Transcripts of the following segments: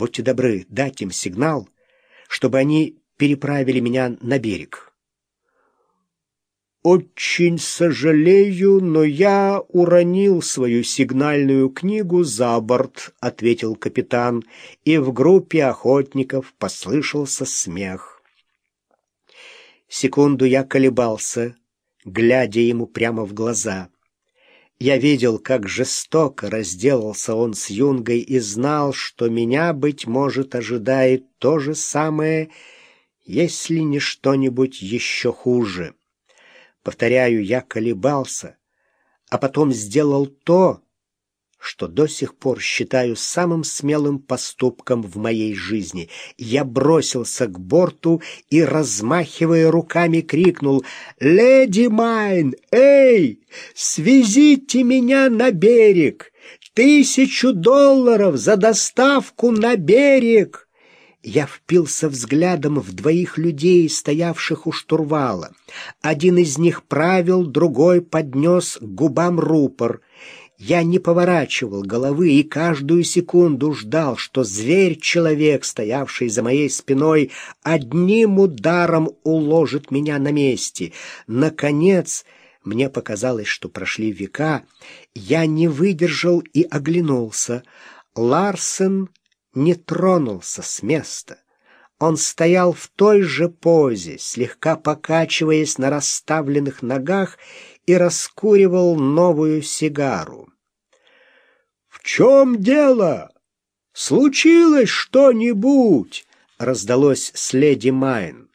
Будьте добры, дать им сигнал, чтобы они переправили меня на берег». «Очень сожалею, но я уронил свою сигнальную книгу за борт», — ответил капитан, и в группе охотников послышался смех. Секунду я колебался, глядя ему прямо в глаза. Я видел, как жестоко разделался он с Юнгой и знал, что меня, быть может, ожидает то же самое, если не что-нибудь еще хуже. Повторяю, я колебался, а потом сделал то, что до сих пор считаю самым смелым поступком в моей жизни. Я бросился к борту и, размахивая руками, крикнул «Леди Майн! Эй! Свезите меня на берег! Тысячу долларов за доставку на берег!» Я впился взглядом в двоих людей, стоявших у штурвала. Один из них правил, другой поднес к губам рупор. Я не поворачивал головы и каждую секунду ждал, что зверь-человек, стоявший за моей спиной, одним ударом уложит меня на месте. Наконец, мне показалось, что прошли века, я не выдержал и оглянулся. Ларсен не тронулся с места. Он стоял в той же позе, слегка покачиваясь на расставленных ногах и раскуривал новую сигару. «В чем дело? Случилось что-нибудь?» — раздалось с леди Майн.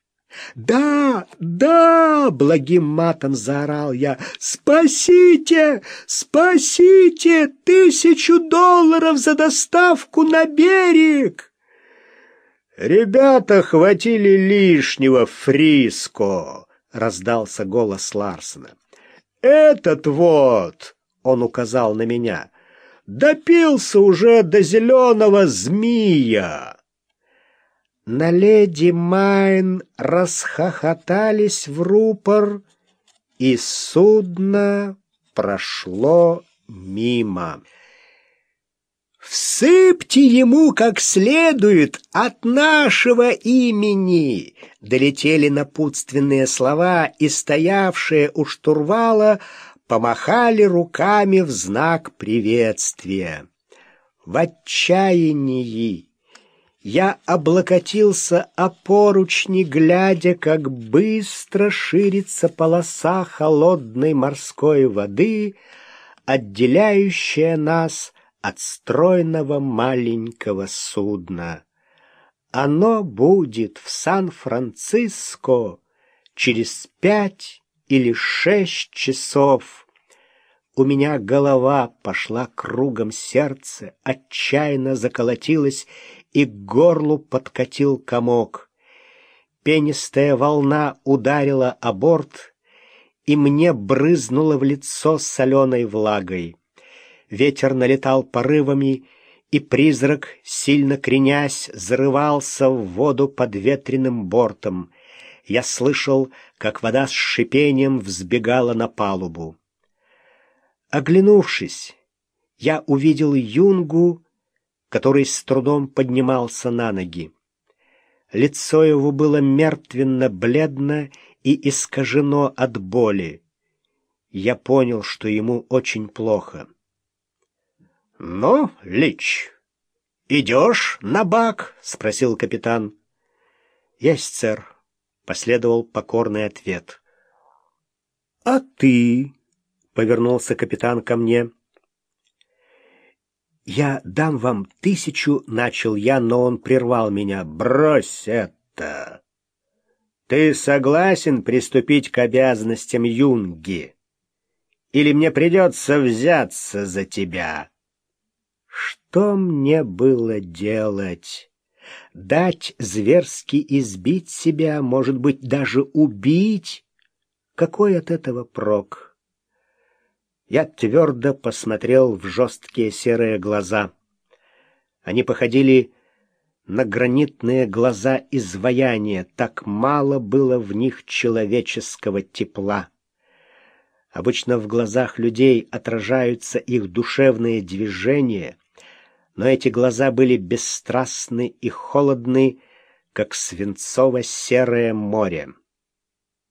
«Да, да!» — благим матом заорал я. «Спасите! Спасите! Тысячу долларов за доставку на берег!» «Ребята хватили лишнего Фриско!» — раздался голос Ларсена. «Этот вот!» — он указал на меня. «Допился уже до зеленого змея!» На леди Майн расхохотались в рупор, и судно прошло мимо. «Всыпьте ему как следует от нашего имени!» Долетели напутственные слова, и стоявшие у штурвала помахали руками в знак приветствия. В отчаянии я облокотился о поручни, глядя, как быстро ширится полоса холодной морской воды, отделяющая нас от стройного маленького судна. Оно будет в Сан-Франциско через пять или шесть часов. У меня голова пошла кругом, сердце отчаянно заколотилось, и к горлу подкатил комок. Пенистая волна ударила о борт, и мне брызнуло в лицо соленой влагой. Ветер налетал порывами, и призрак, сильно кренясь, зарывался в воду под ветреным бортом. Я слышал, как вода с шипением взбегала на палубу. Оглянувшись, я увидел юнгу, который с трудом поднимался на ноги. Лицо его было мертвенно-бледно и искажено от боли. Я понял, что ему очень плохо. — Ну, Лич, идешь на бак? — спросил капитан. — Есть, сэр, — последовал покорный ответ. — А ты? — повернулся капитан ко мне. — «Я дам вам тысячу», — начал я, но он прервал меня. «Брось это! Ты согласен приступить к обязанностям юнги? Или мне придется взяться за тебя?» Что мне было делать? Дать зверски избить себя, может быть, даже убить? Какой от этого прок? Я твердо посмотрел в жесткие серые глаза. Они походили на гранитные глаза изваяния, так мало было в них человеческого тепла. Обычно в глазах людей отражаются их душевные движения, но эти глаза были бесстрастны и холодны, как свинцово-серое море.